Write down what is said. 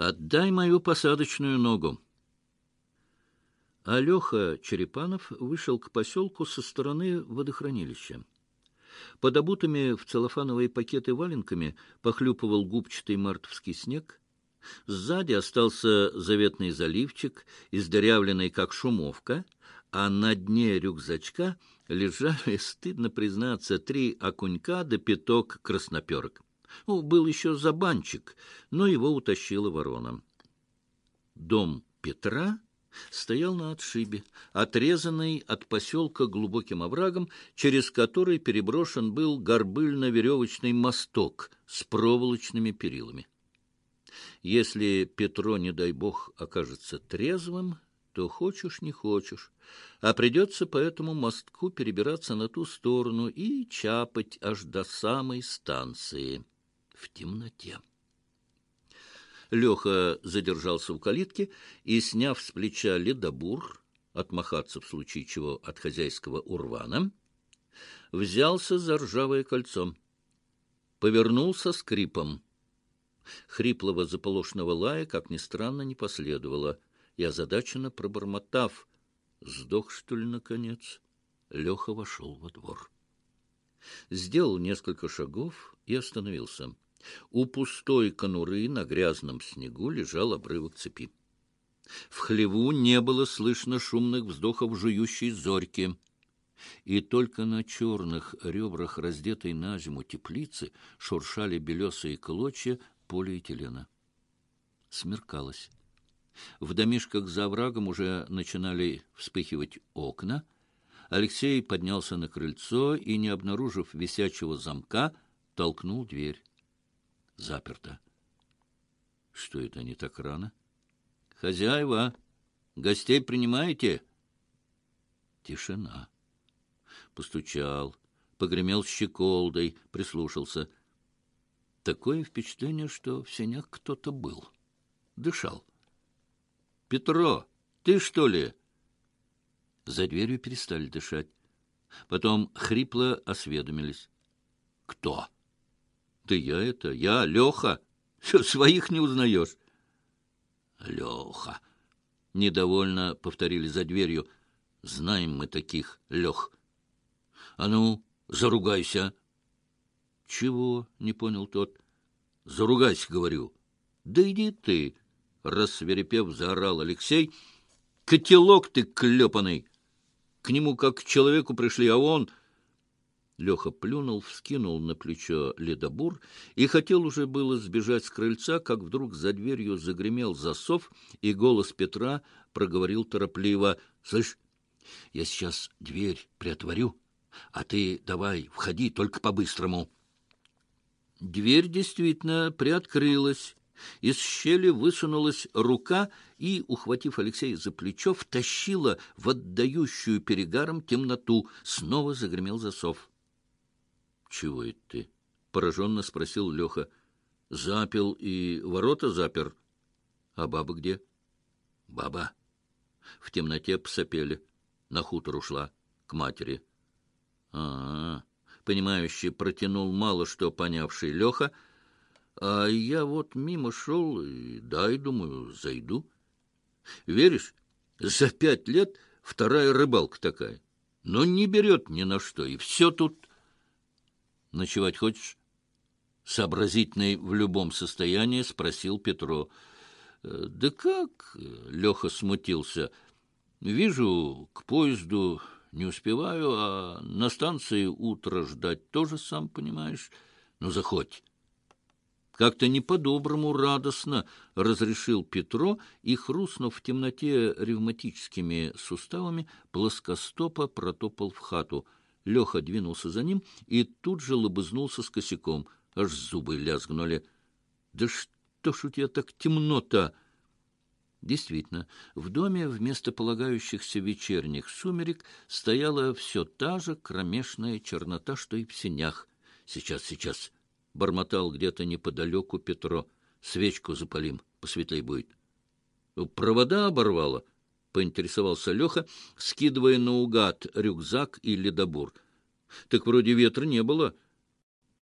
Отдай мою посадочную ногу. Алеха Черепанов вышел к поселку со стороны водохранилища. Под обутыми в целлофановые пакеты валенками похлюпывал губчатый мартовский снег. Сзади остался заветный заливчик, издырявленный как шумовка, а на дне рюкзачка лежали, стыдно признаться, три окунька да пяток красноперок. Ну, был еще забанчик, но его утащила ворона. Дом Петра стоял на отшибе, отрезанный от поселка глубоким оврагом, через который переброшен был горбыльно-веревочный мосток с проволочными перилами. Если Петро, не дай бог, окажется трезвым, то хочешь не хочешь, а придется по этому мостку перебираться на ту сторону и чапать аж до самой станции в темноте. Леха задержался у калитки и, сняв с плеча ледобур, отмахаться в случае чего от хозяйского урвана, взялся за ржавое кольцо. Повернулся скрипом. Хриплого заполошного лая, как ни странно, не последовало, и озадаченно пробормотав «Сдох, что ли, наконец?» Леха вошел во двор. Сделал несколько шагов и остановился. У пустой конуры на грязном снегу лежал обрывок цепи. В хлеву не было слышно шумных вздохов жующей зорьки. И только на черных ребрах раздетой на зиму теплицы шуршали белесые клочья полиэтилена. Смеркалось. В домишках за оврагом уже начинали вспыхивать окна. Алексей поднялся на крыльцо и, не обнаружив висячего замка, толкнул дверь заперто. Что это не так рано? Хозяева, гостей принимаете? Тишина. Постучал, погремел щеколдой, прислушался. Такое впечатление, что в сенях кто-то был. Дышал. «Петро, ты что ли?» За дверью перестали дышать. Потом хрипло осведомились. «Кто?» Ты я это, я Леха. Все, своих не узнаешь. Леха. Недовольно повторили за дверью. Знаем мы таких, Лех. А ну, заругайся. Чего? Не понял тот. Заругайся, говорю. Да иди ты, рассверепев, заорал Алексей. Котелок ты клепанный. К нему как к человеку пришли, а он Леха плюнул, вскинул на плечо ледобур и хотел уже было сбежать с крыльца, как вдруг за дверью загремел засов, и голос Петра проговорил торопливо. — Слышь, я сейчас дверь приотворю, а ты давай входи только по-быстрому. Дверь действительно приоткрылась. Из щели высунулась рука и, ухватив Алексея за плечо, втащила в отдающую перегаром темноту. Снова загремел засов. Чего это ты? — пораженно спросил Леха. — Запил и ворота запер. — А баба где? — Баба. В темноте посопели. На хутор ушла. К матери. — А-а-а. Понимающий протянул мало что понявший Леха. А я вот мимо шел, и дай, думаю, зайду. Веришь, за пять лет вторая рыбалка такая. Но не берет ни на что, и все тут Ночевать хочешь? Сообразительный в любом состоянии спросил Петро. «Э, да как? Леха смутился. Вижу, к поезду не успеваю, а на станции утро ждать тоже, сам понимаешь. Ну, заходь. Как-то не по-доброму радостно разрешил Петро и, хрустнув в темноте ревматическими суставами, плоскостопа протопал в хату — Леха двинулся за ним и тут же лобызнулся с косяком. Аж зубы лязгнули. «Да что ж у тебя так темно-то?» Действительно, в доме вместо полагающихся вечерних сумерек стояла все та же кромешная чернота, что и в сенях. «Сейчас, сейчас!» — бормотал где-то неподалеку Петро. «Свечку запалим, посветлей будет». «Провода оборвало?» — поинтересовался Леха, скидывая наугад рюкзак и ледобур. — Так вроде ветра не было. —